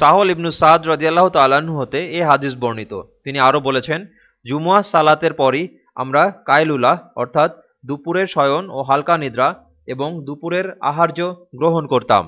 সাহল ইবনু সাদ রদিয়াল্লাহ তাল্লাহ্ন হতে এ হাদিস বর্ণিত। তিনি আরও বলেছেন, জুমুয়া সালাতের পরই আমরা কায়লুলা, অর্থাৎ দুপুরের শয়ন ও হালকা নিদ্রা এবং দুপুরের আহার্য গ্রহণ করতাম।